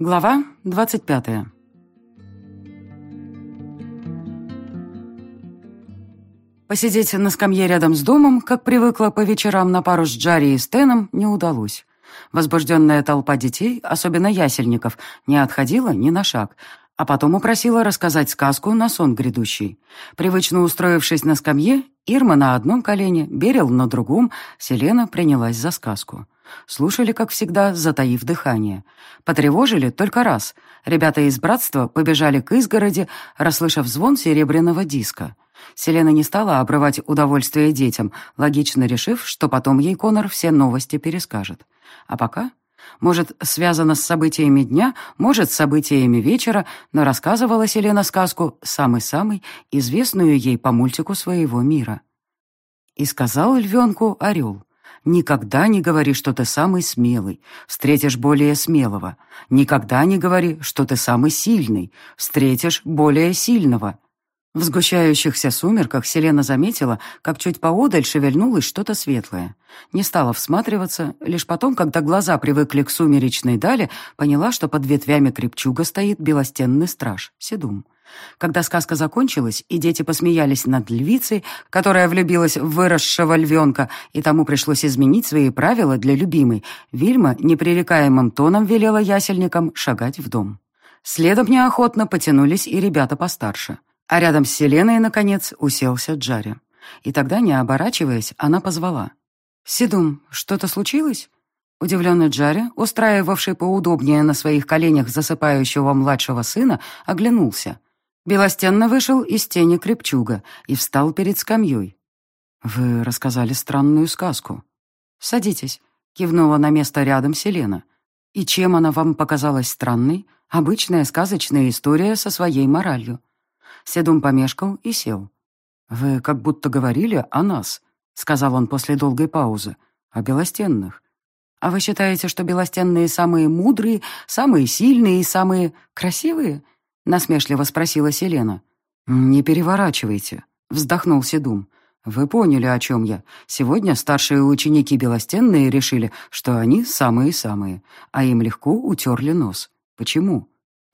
Глава 25 Посидеть на скамье рядом с домом, как привыкла по вечерам на пару с Джарри и Стеном, не удалось. Возбужденная толпа детей, особенно ясельников, не отходила ни на шаг, а потом упросила рассказать сказку на сон грядущий. Привычно устроившись на скамье, Ирма на одном колене, Берил на другом, Селена принялась за сказку. Слушали, как всегда, затаив дыхание. Потревожили только раз. Ребята из братства побежали к изгороди, расслышав звон серебряного диска. Селена не стала обрывать удовольствие детям, логично решив, что потом ей Конор все новости перескажет. А пока может, связано с событиями дня, может, с событиями вечера, но рассказывала Селена сказку, самый-самый, известную ей по мультику своего мира. И сказал львенку орел, «Никогда не говори, что ты самый смелый, встретишь более смелого. Никогда не говори, что ты самый сильный, встретишь более сильного». В сгущающихся сумерках Селена заметила, как чуть поодаль шевельнулось что-то светлое. Не стала всматриваться, лишь потом, когда глаза привыкли к сумеречной дали, поняла, что под ветвями крепчуга стоит белостенный страж, Седум. Когда сказка закончилась, и дети посмеялись над львицей, которая влюбилась в выросшего львенка, и тому пришлось изменить свои правила для любимой, Вильма непререкаемым тоном велела ясельникам шагать в дом. Следом неохотно потянулись и ребята постарше. А рядом с Селеной, наконец, уселся Джари. И тогда, не оборачиваясь, она позвала. «Седум, что-то случилось?» Удивленный Джари, устраивавший поудобнее на своих коленях засыпающего младшего сына, оглянулся. Белостенно вышел из тени крепчуга и встал перед скамьей. «Вы рассказали странную сказку». «Садитесь», — кивнула на место рядом Селена. «И чем она вам показалась странной? Обычная сказочная история со своей моралью. Седум помешкал и сел. «Вы как будто говорили о нас», — сказал он после долгой паузы, — «о белостенных. А вы считаете, что белостенные самые мудрые, самые сильные и самые красивые?» — насмешливо спросила Селена. «Не переворачивайте», — вздохнул Седум. «Вы поняли, о чем я. Сегодня старшие ученики Белостенные решили, что они самые-самые, а им легко утерли нос. Почему?»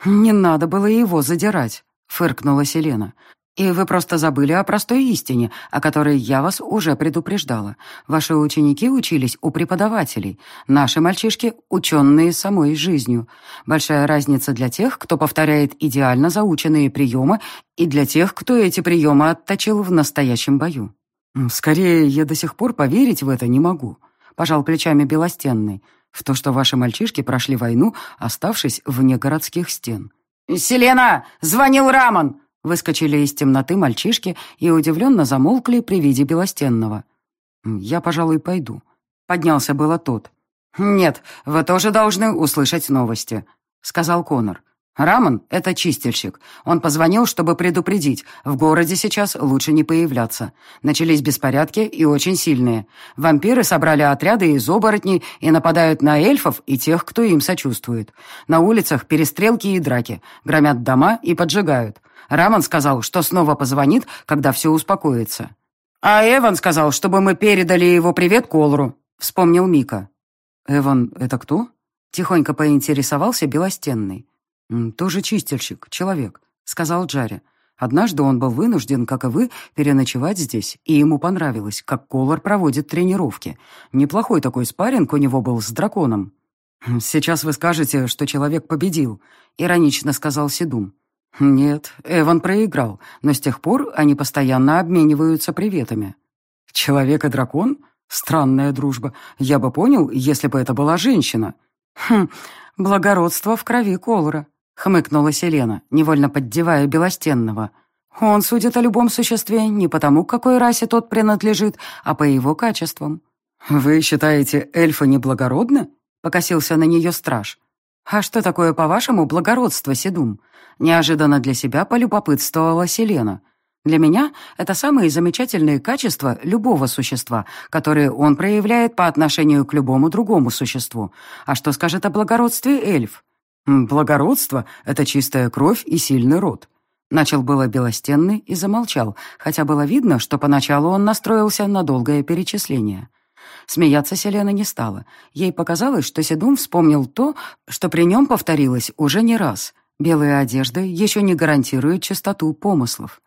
«Не надо было его задирать», — фыркнула Селена. «И вы просто забыли о простой истине, о которой я вас уже предупреждала. Ваши ученики учились у преподавателей. Наши мальчишки — ученые самой жизнью. Большая разница для тех, кто повторяет идеально заученные приемы, и для тех, кто эти приемы отточил в настоящем бою. Скорее, я до сих пор поверить в это не могу», — пожал плечами Белостенный, «в то, что ваши мальчишки прошли войну, оставшись вне городских стен». «Селена! Звонил Рамон!» Выскочили из темноты мальчишки и удивленно замолкли при виде Белостенного. «Я, пожалуй, пойду». Поднялся было тот. «Нет, вы тоже должны услышать новости», — сказал Конор. «Рамон — это чистильщик. Он позвонил, чтобы предупредить. В городе сейчас лучше не появляться. Начались беспорядки и очень сильные. Вампиры собрали отряды из оборотней и нападают на эльфов и тех, кто им сочувствует. На улицах перестрелки и драки. Громят дома и поджигают. Рамон сказал, что снова позвонит, когда все успокоится. «А Эван сказал, чтобы мы передали его привет Колру», — вспомнил Мика. «Эван — это кто?» — тихонько поинтересовался Белостенный. «Тоже чистильщик, человек», — сказал Джарри. «Однажды он был вынужден, как и вы, переночевать здесь, и ему понравилось, как Колор проводит тренировки. Неплохой такой спарринг у него был с драконом». «Сейчас вы скажете, что человек победил», — иронично сказал Седум. «Нет, Эван проиграл, но с тех пор они постоянно обмениваются приветами». «Человек и дракон? Странная дружба. Я бы понял, если бы это была женщина». «Хм, благородство в крови Колора», — хмыкнула Селена, невольно поддевая Белостенного. «Он судит о любом существе не потому, к какой расе тот принадлежит, а по его качествам». «Вы считаете, эльфы неблагородны?» — покосился на нее страж. «А что такое, по-вашему, благородство, Седум?» Неожиданно для себя полюбопытствовала Селена. «Для меня это самые замечательные качества любого существа, которые он проявляет по отношению к любому другому существу. А что скажет о благородстве эльф?» «Благородство — это чистая кровь и сильный род». Начал было Белостенный и замолчал, хотя было видно, что поначалу он настроился на долгое перечисление. Смеяться Селена не стала. Ей показалось, что Седум вспомнил то, что при нем повторилось уже не раз. Белые одежды еще не гарантируют чистоту помыслов.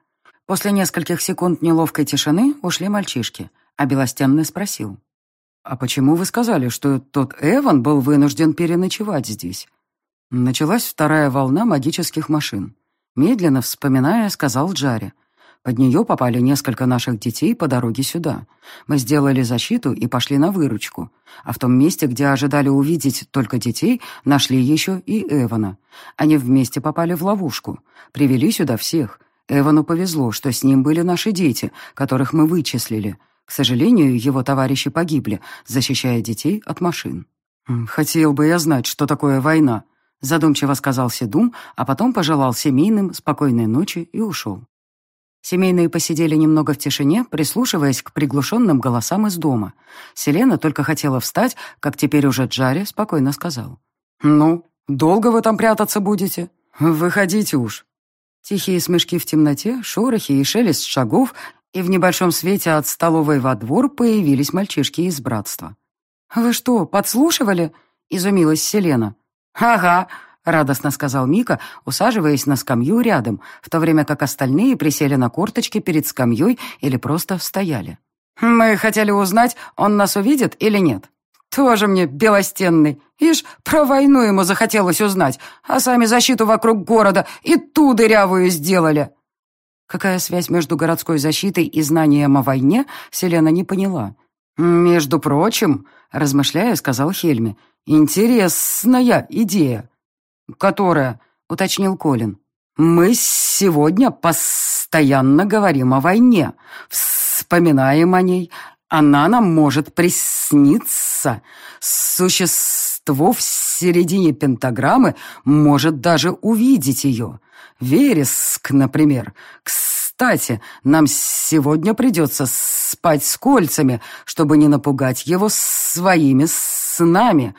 После нескольких секунд неловкой тишины ушли мальчишки, а Белостенный спросил. «А почему вы сказали, что тот Эван был вынужден переночевать здесь?» Началась вторая волна магических машин. Медленно вспоминая, сказал Джаре. Под нее попали несколько наших детей по дороге сюда. Мы сделали защиту и пошли на выручку. А в том месте, где ожидали увидеть только детей, нашли еще и Эвана. Они вместе попали в ловушку. Привели сюда всех. Эвану повезло, что с ним были наши дети, которых мы вычислили. К сожалению, его товарищи погибли, защищая детей от машин. «Хотел бы я знать, что такое война», задумчиво сказал Седум, а потом пожелал семейным спокойной ночи и ушел. Семейные посидели немного в тишине, прислушиваясь к приглушенным голосам из дома. Селена только хотела встать, как теперь уже Джари спокойно сказал. «Ну, долго вы там прятаться будете? Выходите уж». Тихие смешки в темноте, шорохи и шелест шагов, и в небольшом свете от столовой во двор появились мальчишки из братства. «Вы что, подслушивали?» — изумилась Селена. «Ага», — радостно сказал Мика, усаживаясь на скамью рядом, в то время как остальные присели на корточки перед скамьей или просто стояли. «Мы хотели узнать, он нас увидит или нет?» «Тоже мне белостенный. Ишь, про войну ему захотелось узнать, а сами защиту вокруг города и ту дырявую сделали». Какая связь между городской защитой и знанием о войне, Селена не поняла. «Между прочим», — размышляя, сказал Хельми, «Интересная идея». «Которая?» — уточнил Колин. «Мы сегодня постоянно говорим о войне, вспоминаем о ней. Она нам может присниться. Существо в середине пентаграммы может даже увидеть ее. Вереск, например. Кстати, нам сегодня придется спать с кольцами, чтобы не напугать его своими снами.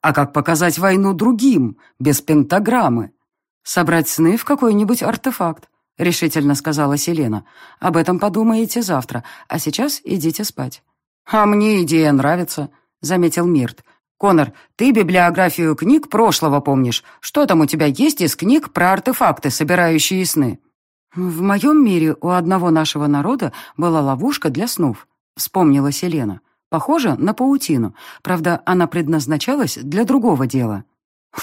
А как показать войну другим, без пентаграммы? Собрать сны в какой-нибудь артефакт, решительно сказала Селена. Об этом подумаете завтра, а сейчас идите спать. А мне идея нравится, заметил Мирт. Конор, ты библиографию книг прошлого помнишь. Что там у тебя есть из книг про артефакты, собирающие сны? В моем мире у одного нашего народа была ловушка для снов, вспомнила Селена. Похоже на паутину. Правда, она предназначалась для другого дела.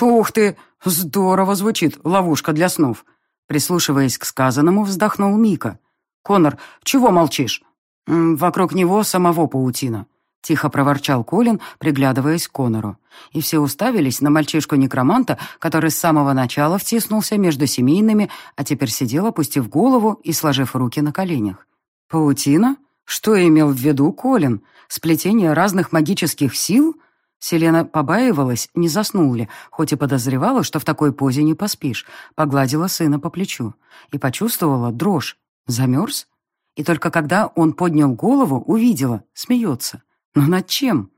«Ух ты! Здорово звучит, ловушка для снов!» Прислушиваясь к сказанному, вздохнул Мика. «Конор, чего молчишь?» «Вокруг него самого паутина», — тихо проворчал Колин, приглядываясь к Конору. И все уставились на мальчишку-некроманта, который с самого начала втиснулся между семейными, а теперь сидел, опустив голову и сложив руки на коленях. «Паутина? Что имел в виду Колин? Сплетение разных магических сил? Селена побаивалась, не заснул ли, хоть и подозревала, что в такой позе не поспишь, погладила сына по плечу и почувствовала дрожь. Замерз? И только когда он поднял голову, увидела, смеется. Но над чем?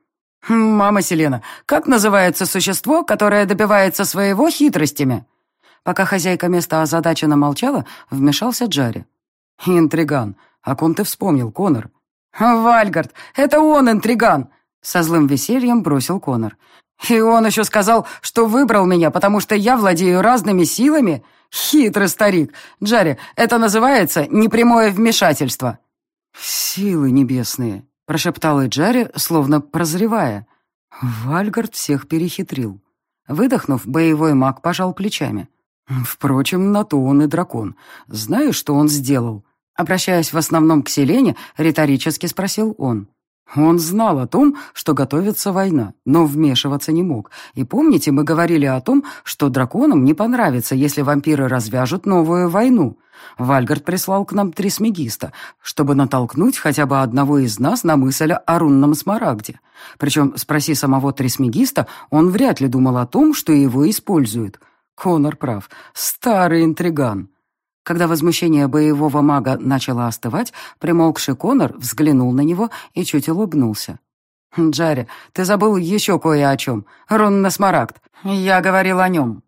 «Мама Селена, как называется существо, которое добивается своего хитростями?» Пока хозяйка места озадаченно молчала, вмешался Джарри. «Интриган. О ком ты вспомнил, Конор?» «Вальгард! Это он, интриган!» Со злым весельем бросил Конор. «И он еще сказал, что выбрал меня, потому что я владею разными силами? Хитрый старик! Джарри, это называется непрямое вмешательство!» «Силы небесные!» — прошептал Джарри, словно прозревая. Вальгард всех перехитрил. Выдохнув, боевой маг пожал плечами. «Впрочем, на то он и дракон. Знаешь, что он сделал?» Обращаясь в основном к Селене, риторически спросил он. Он знал о том, что готовится война, но вмешиваться не мог. И помните, мы говорили о том, что драконам не понравится, если вампиры развяжут новую войну. Вальгард прислал к нам Трисмегиста, чтобы натолкнуть хотя бы одного из нас на мысль о рунном смарагде. Причем, спроси самого Трисмегиста, он вряд ли думал о том, что его используют. Конор прав. Старый интриган. Когда возмущение боевого мага начало остывать, примолкший Конор взглянул на него и чуть улыбнулся. «Джарри, ты забыл еще кое о чем. Рунный смарагд. Я говорил о нем».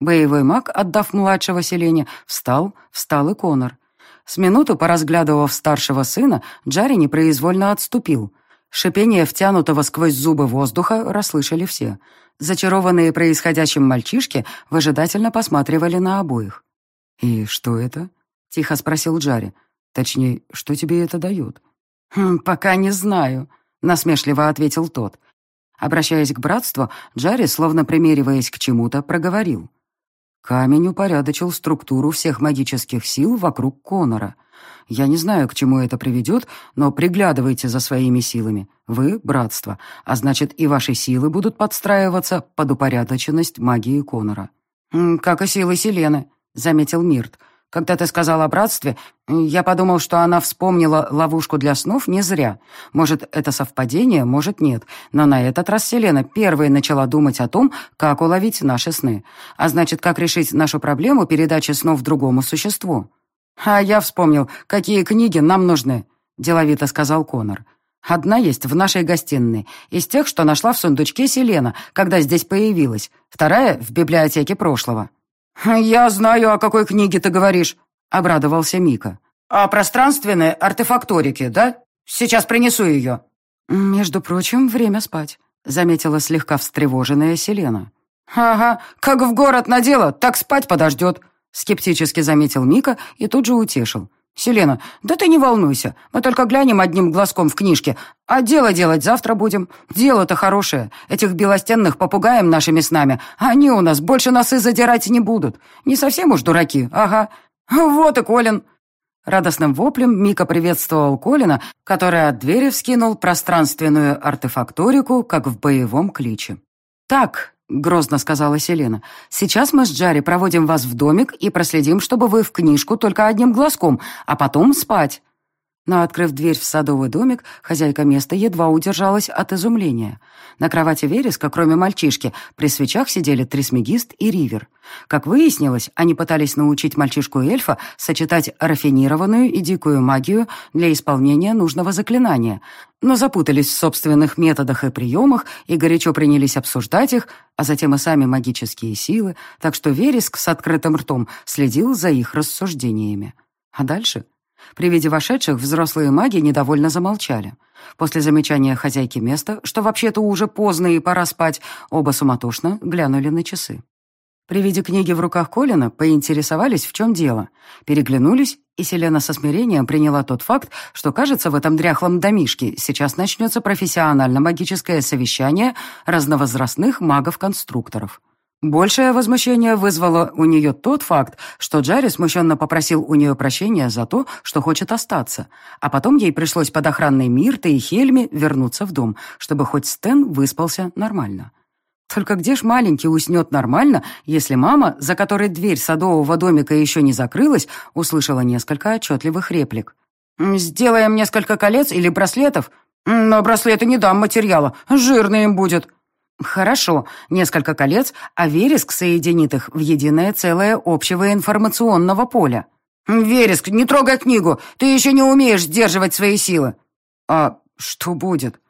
Боевой маг, отдав младшего селения, встал, встал и Конор. С минуту, поразглядывав старшего сына, Джарри непроизвольно отступил. Шипение втянутого сквозь зубы воздуха расслышали все. Зачарованные происходящим мальчишки выжидательно посматривали на обоих. «И что это?» — тихо спросил Джарри. «Точнее, что тебе это дает?» «Хм, «Пока не знаю», — насмешливо ответил тот. Обращаясь к братству, Джарри, словно примериваясь к чему-то, проговорил. Камень упорядочил структуру всех магических сил вокруг Конора. Я не знаю, к чему это приведет, но приглядывайте за своими силами. Вы — братство, а значит, и ваши силы будут подстраиваться под упорядоченность магии Конора. «Как и силы Селены», — заметил Мирт. Когда ты сказал о братстве, я подумал, что она вспомнила ловушку для снов не зря. Может, это совпадение, может, нет. Но на этот раз Селена первой начала думать о том, как уловить наши сны. А значит, как решить нашу проблему передачи снов другому существу. «А я вспомнил, какие книги нам нужны», — деловито сказал Конор. «Одна есть в нашей гостиной, из тех, что нашла в сундучке Селена, когда здесь появилась. Вторая — в библиотеке прошлого». «Я знаю, о какой книге ты говоришь», — обрадовался Мика. «О пространственной артефакторике, да? Сейчас принесу ее». «Между прочим, время спать», — заметила слегка встревоженная Селена. «Ага, как в город надела, так спать подождет», — скептически заметил Мика и тут же утешил. «Селена, да ты не волнуйся, мы только глянем одним глазком в книжке, а дело делать завтра будем. Дело-то хорошее. Этих белостенных попугаем нашими снами, они у нас больше носы задирать не будут. Не совсем уж дураки, ага. Вот и Колин». Радостным воплем Мика приветствовал Колина, который от двери вскинул пространственную артефакторику, как в боевом кличе. «Так, — грозно сказала Селена. «Сейчас мы с Джарри проводим вас в домик и проследим, чтобы вы в книжку только одним глазком, а потом спать». Но, открыв дверь в садовый домик, хозяйка места едва удержалась от изумления. На кровати вереска, кроме мальчишки, при свечах сидели Трисмегист и Ривер. Как выяснилось, они пытались научить мальчишку-эльфа сочетать рафинированную и дикую магию для исполнения нужного заклинания, но запутались в собственных методах и приемах и горячо принялись обсуждать их, а затем и сами магические силы, так что вереск с открытым ртом следил за их рассуждениями. А дальше при виде вошедших взрослые маги недовольно замолчали. После замечания хозяйки места, что вообще-то уже поздно и пора спать, оба суматошно глянули на часы. При виде книги в руках Колина поинтересовались, в чем дело. Переглянулись, и Селена со смирением приняла тот факт, что, кажется, в этом дряхлом домишке сейчас начнется профессионально-магическое совещание разновозрастных магов-конструкторов. Большее возмущение вызвало у нее тот факт, что Джарри смущенно попросил у нее прощения за то, что хочет остаться, а потом ей пришлось под охранной Мирты и Хельми вернуться в дом, чтобы хоть Стэн выспался нормально. Только где ж маленький уснет нормально, если мама, за которой дверь садового домика еще не закрылась, услышала несколько отчетливых реплик. «Сделаем несколько колец или браслетов? Но браслеты не дам материала, жирный им будет», Хорошо, несколько колец, а вереск соединит их в единое целое общего информационного поля. Вереск, не трогай книгу, ты еще не умеешь сдерживать свои силы. А что будет?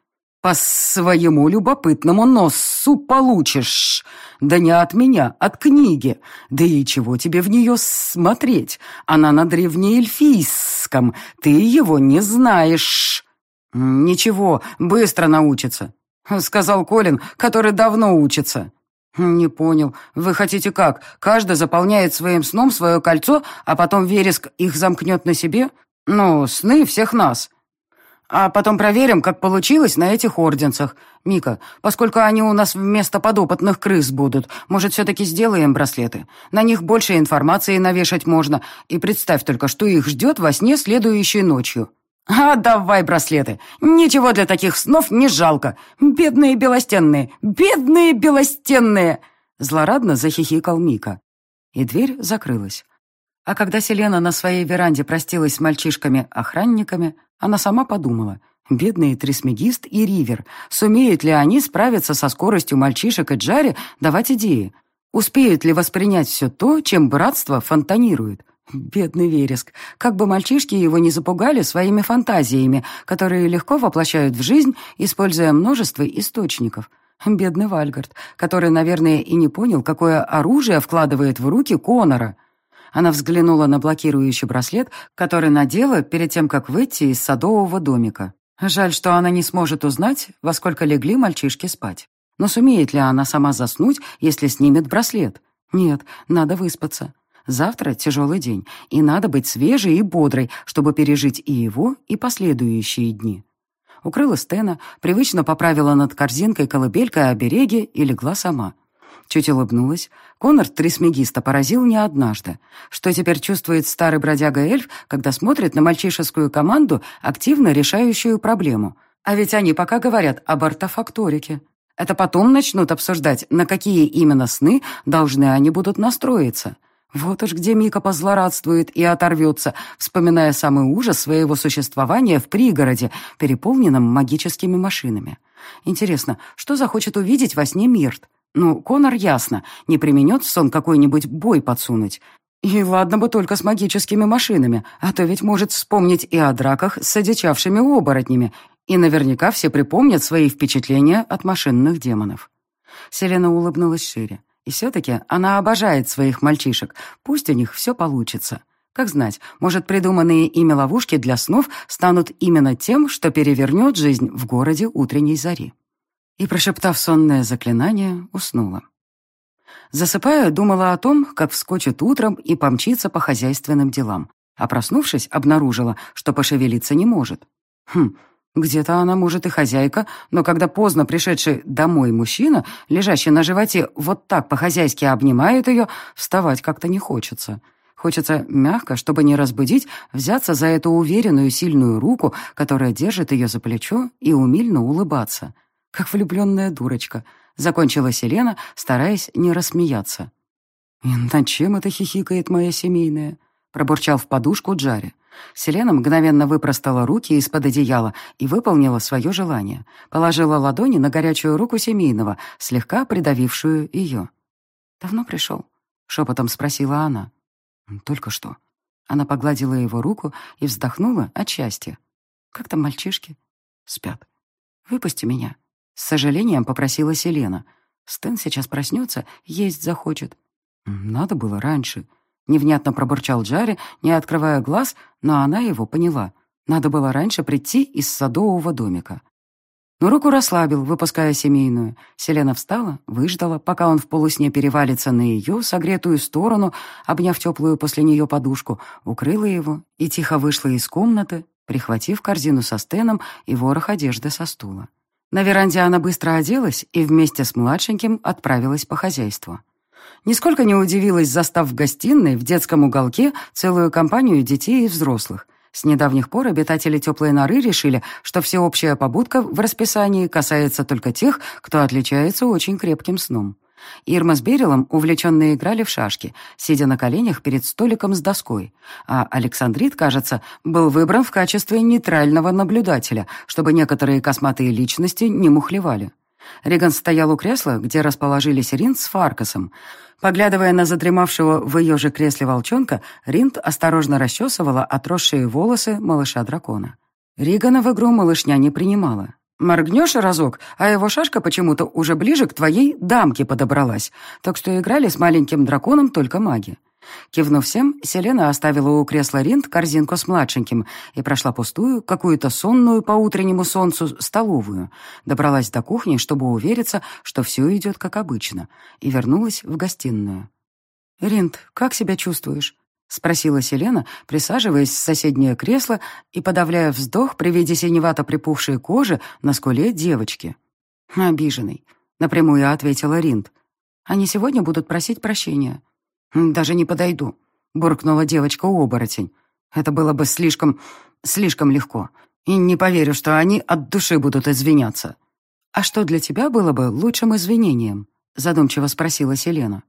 По своему любопытному носу получишь. Да не от меня, от книги. Да и чего тебе в нее смотреть? Она на древнеэльфийском, ты его не знаешь. Ничего, быстро научится. — сказал Колин, который давно учится. «Не понял. Вы хотите как? Каждый заполняет своим сном свое кольцо, а потом вереск их замкнет на себе? Ну, сны всех нас. А потом проверим, как получилось на этих орденцах. Мика, поскольку они у нас вместо подопытных крыс будут, может, все-таки сделаем браслеты? На них больше информации навешать можно. И представь только, что их ждет во сне следующей ночью». «А давай браслеты! Ничего для таких снов не жалко! Бедные белостенные! Бедные белостенные!» Злорадно захихикал Мика. И дверь закрылась. А когда Селена на своей веранде простилась с мальчишками-охранниками, она сама подумала, бедные Трисмегист и Ривер, сумеют ли они справиться со скоростью мальчишек и Джари давать идеи? Успеют ли воспринять все то, чем братство фонтанирует? Бедный вереск. Как бы мальчишки его не запугали своими фантазиями, которые легко воплощают в жизнь, используя множество источников. Бедный Вальгард, который, наверное, и не понял, какое оружие вкладывает в руки Конора. Она взглянула на блокирующий браслет, который надела перед тем, как выйти из садового домика. Жаль, что она не сможет узнать, во сколько легли мальчишки спать. Но сумеет ли она сама заснуть, если снимет браслет? Нет, надо выспаться. Завтра тяжелый день, и надо быть свежей и бодрой, чтобы пережить и его, и последующие дни. Укрыла Стена, привычно поправила над корзинкой колыбелькой обереги и легла сама. Чуть улыбнулась. Конор Трисмегиста поразил не однажды. Что теперь чувствует старый бродяга-эльф, когда смотрит на мальчишескую команду, активно решающую проблему? А ведь они пока говорят об артефакторике. Это потом начнут обсуждать, на какие именно сны должны они будут настроиться. Вот уж где Мика позлорадствует и оторвется, вспоминая самый ужас своего существования в пригороде, переполненном магическими машинами. Интересно, что захочет увидеть во сне Мирт? Ну, Конор ясно, не применет в сон какой-нибудь бой подсунуть. И ладно бы только с магическими машинами, а то ведь может вспомнить и о драках с одичавшими оборотнями, и наверняка все припомнят свои впечатления от машинных демонов. Селена улыбнулась шире. И все-таки она обожает своих мальчишек, пусть у них все получится. Как знать, может, придуманные ими ловушки для снов станут именно тем, что перевернет жизнь в городе утренней зари и, прошептав сонное заклинание, уснула. Засыпая, думала о том, как вскочит утром и помчится по хозяйственным делам, а проснувшись, обнаружила, что пошевелиться не может. Хм, где-то она, может, и хозяйка, но когда поздно пришедший домой мужчина, лежащий на животе, вот так по-хозяйски обнимает ее, вставать как-то не хочется. Хочется мягко, чтобы не разбудить, взяться за эту уверенную сильную руку, которая держит ее за плечо, и умильно улыбаться — как влюбленная дурочка», — закончила Селена, стараясь не рассмеяться. «И над чем это хихикает моя семейная?» — пробурчал в подушку Джари. Селена мгновенно выпростала руки из-под одеяла и выполнила свое желание. Положила ладони на горячую руку семейного, слегка придавившую ее. «Давно пришел?» — шепотом спросила она. «Только что». Она погладила его руку и вздохнула от счастья. «Как там мальчишки?» «Спят. Выпусти меня». С сожалением попросила Селена. Стэн сейчас проснется, есть захочет. Надо было раньше. Невнятно пробурчал Джари, не открывая глаз, но она его поняла. Надо было раньше прийти из садового домика. Но руку расслабил, выпуская семейную. Селена встала, выждала, пока он в полусне перевалится на ее согретую сторону, обняв теплую после нее подушку, укрыла его и тихо вышла из комнаты, прихватив корзину со стеном и ворох одежды со стула. На веранде она быстро оделась и вместе с младшеньким отправилась по хозяйству. Нисколько не удивилась, застав в гостиной в детском уголке целую компанию детей и взрослых. С недавних пор обитатели теплой норы решили, что всеобщая побудка в расписании касается только тех, кто отличается очень крепким сном. Ирма с Берилом увлеченно играли в шашки, сидя на коленях перед столиком с доской, а Александрит, кажется, был выбран в качестве нейтрального наблюдателя, чтобы некоторые косматые личности не мухлевали. Риган стоял у кресла, где расположились Ринд с Фаркасом. Поглядывая на задремавшего в ее же кресле волчонка, Ринд осторожно расчесывала отросшие волосы малыша-дракона. Ригана в игру малышня не принимала. Моргнешь разок, а его шашка почему-то уже ближе к твоей дамке подобралась, так что играли с маленьким драконом только маги. Кивнув всем, Селена оставила у кресла Ринд корзинку с младшеньким и прошла пустую, какую-то сонную по утреннему солнцу, столовую. Добралась до кухни, чтобы увериться, что все идет как обычно, и вернулась в гостиную. «Ринд, как себя чувствуешь?» — спросила Селена, присаживаясь в соседнее кресло и подавляя вздох при виде синевато припухшей кожи на скуле девочки. «Обиженный», — напрямую ответила Ринд. «Они сегодня будут просить прощения». «Даже не подойду», — буркнула девочка-оборотень. «Это было бы слишком... слишком легко. И не поверю, что они от души будут извиняться». «А что для тебя было бы лучшим извинением?» — задумчиво спросила Селена.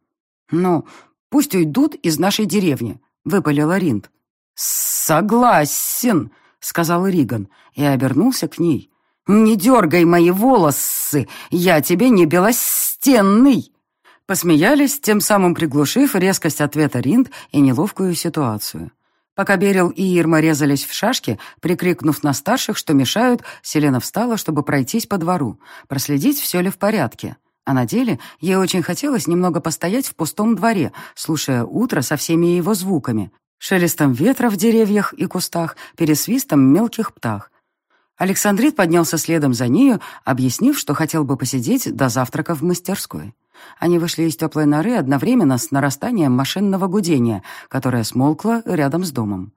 «Ну, пусть уйдут из нашей деревни», — выпалила Ринд. «Согласен», — сказал Риган и обернулся к ней. «Не дергай мои волосы, я тебе не белостенный!» Посмеялись, тем самым приглушив резкость ответа Ринд и неловкую ситуацию. Пока Берил и Ирма резались в шашки, прикрикнув на старших, что мешают, Селена встала, чтобы пройтись по двору, проследить, все ли в порядке. А на деле ей очень хотелось немного постоять в пустом дворе, слушая утро со всеми его звуками, шелестом ветра в деревьях и кустах, пересвистом мелких птах. Александрит поднялся следом за нею, объяснив, что хотел бы посидеть до завтрака в мастерской. Они вышли из теплой норы одновременно с нарастанием машинного гудения, которое смолкло рядом с домом.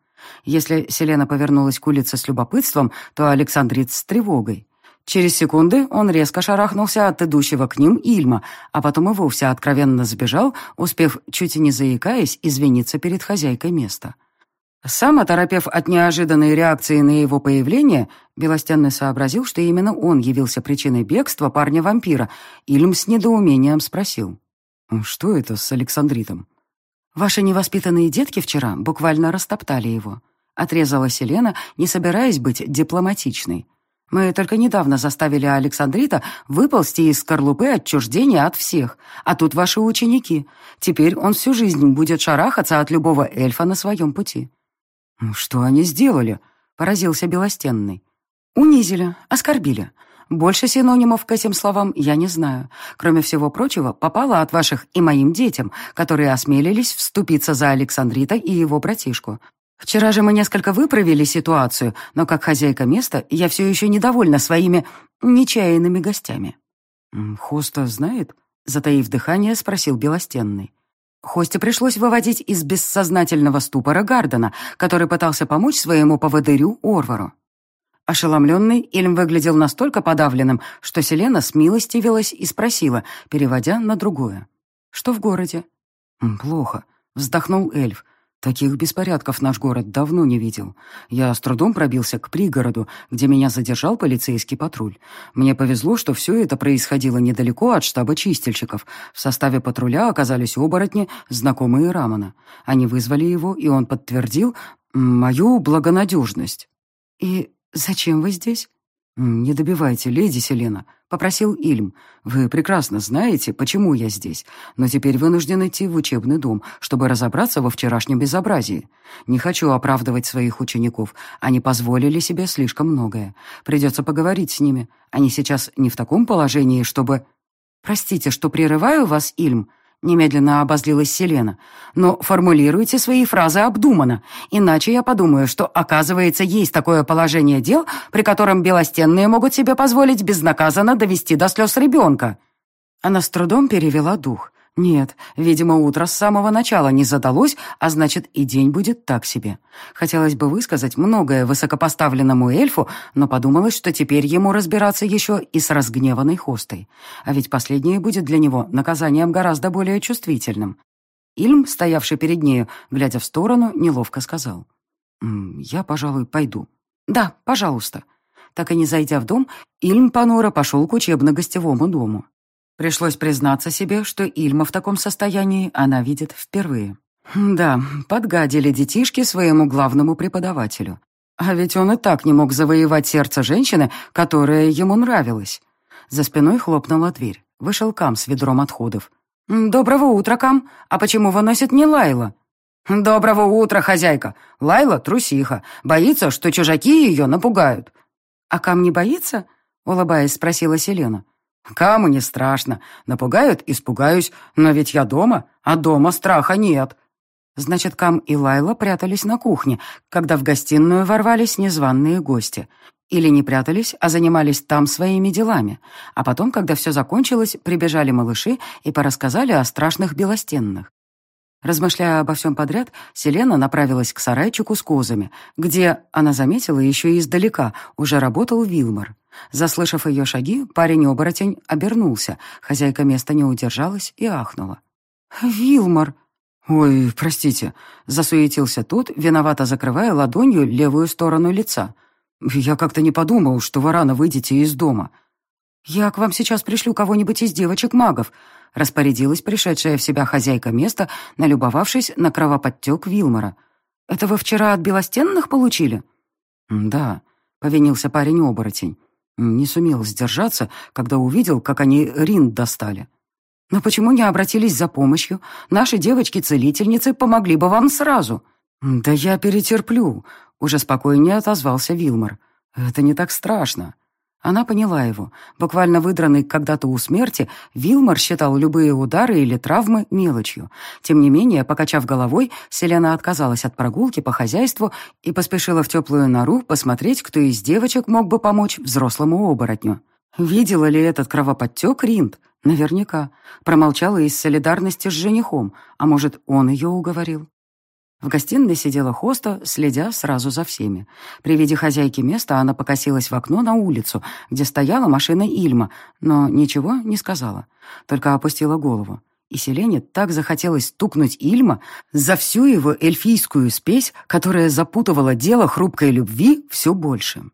Если Селена повернулась к улице с любопытством, то Александрит с тревогой. Через секунды он резко шарахнулся от идущего к ним Ильма, а потом и вовсе откровенно сбежал, успев, чуть и не заикаясь, извиниться перед хозяйкой места. Сам, оторопев от неожиданной реакции на его появление, Белостенный сообразил, что именно он явился причиной бегства парня-вампира. Ильм с недоумением спросил. «Что это с Александритом?» «Ваши невоспитанные детки вчера буквально растоптали его», — отрезала Селена, не собираясь быть дипломатичной. «Мы только недавно заставили Александрита выползти из скорлупы отчуждения от всех, а тут ваши ученики. Теперь он всю жизнь будет шарахаться от любого эльфа на своем пути». «Ну, «Что они сделали?» — поразился Белостенный. «Унизили, оскорбили. Больше синонимов к этим словам я не знаю. Кроме всего прочего, попало от ваших и моим детям, которые осмелились вступиться за Александрита и его братишку. Вчера же мы несколько выправили ситуацию, но как хозяйка места я все еще недовольна своими нечаянными гостями». «Хоста знает?» — затаив дыхание, спросил Белостенный. Хосте пришлось выводить из бессознательного ступора Гардена, который пытался помочь своему поводырю Орвару. Ошеломленный, Ильм выглядел настолько подавленным, что Селена смилостивилась и спросила, переводя на другое. «Что в городе?» «Плохо», — вздохнул эльф. Таких беспорядков наш город давно не видел. Я с трудом пробился к пригороду, где меня задержал полицейский патруль. Мне повезло, что все это происходило недалеко от штаба чистильщиков. В составе патруля оказались оборотни, знакомые Рамона. Они вызвали его, и он подтвердил мою благонадежность. «И зачем вы здесь?» «Не добивайте, леди Селена», — попросил Ильм. «Вы прекрасно знаете, почему я здесь, но теперь вынужден идти в учебный дом, чтобы разобраться во вчерашнем безобразии. Не хочу оправдывать своих учеников. Они позволили себе слишком многое. Придется поговорить с ними. Они сейчас не в таком положении, чтобы...» «Простите, что прерываю вас, Ильм», Немедленно обозлилась Селена. «Но формулируйте свои фразы обдуманно, иначе я подумаю, что, оказывается, есть такое положение дел, при котором белостенные могут себе позволить безнаказанно довести до слез ребенка». Она с трудом перевела дух. Нет, видимо, утро с самого начала не задалось, а значит, и день будет так себе. Хотелось бы высказать многое высокопоставленному эльфу, но подумалось, что теперь ему разбираться еще и с разгневанной хостой. А ведь последнее будет для него наказанием гораздо более чувствительным. Ильм, стоявший перед нею, глядя в сторону, неловко сказал. «Я, пожалуй, пойду». «Да, пожалуйста». Так и не зайдя в дом, Ильм понуро пошел к учебно-гостевому дому. Пришлось признаться себе, что Ильма в таком состоянии она видит впервые. Да, подгадили детишки своему главному преподавателю. А ведь он и так не мог завоевать сердце женщины, которая ему нравилась. За спиной хлопнула дверь. Вышел Кам с ведром отходов. «Доброго утра, Кам. А почему выносит не Лайла?» «Доброго утра, хозяйка. Лайла трусиха. Боится, что чужаки ее напугают». «А Кам не боится?» — улыбаясь, спросила Селена. Каму не страшно. Напугают — испугаюсь. Но ведь я дома, а дома страха нет. Значит, Кам и Лайла прятались на кухне, когда в гостиную ворвались незваные гости. Или не прятались, а занимались там своими делами. А потом, когда все закончилось, прибежали малыши и порассказали о страшных белостенных. Размышляя обо всем подряд, Селена направилась к сарайчику с козами, где, она заметила, еще и издалека уже работал Вилмор. Заслышав ее шаги, парень-оборотень обернулся. Хозяйка места не удержалась и ахнула. «Вилмор!» «Ой, простите», — засуетился тот, виновато закрывая ладонью левую сторону лица. «Я как-то не подумал, что вы рано выйдете из дома». «Я к вам сейчас пришлю кого-нибудь из девочек-магов», — распорядилась пришедшая в себя хозяйка места, налюбовавшись на кровоподтек Вилмора. «Это вы вчера от белостенных получили?» «Да», — повинился парень-оборотень. Не сумел сдержаться, когда увидел, как они Рин достали. «Но почему не обратились за помощью? Наши девочки-целительницы помогли бы вам сразу». «Да я перетерплю», — уже спокойнее отозвался Вилмор. «Это не так страшно». Она поняла его. Буквально выдранный когда-то у смерти, Вилмар считал любые удары или травмы мелочью. Тем не менее, покачав головой, Селена отказалась от прогулки по хозяйству и поспешила в теплую нору посмотреть, кто из девочек мог бы помочь взрослому оборотню. Видела ли этот кровоподтек Ринд? Наверняка. Промолчала из солидарности с женихом, а может, он ее уговорил. В гостиной сидела хоста, следя сразу за всеми. При виде хозяйки места она покосилась в окно на улицу, где стояла машина Ильма, но ничего не сказала, только опустила голову. И Селене так захотелось стукнуть Ильма за всю его эльфийскую спесь, которая запутывала дело хрупкой любви все больше.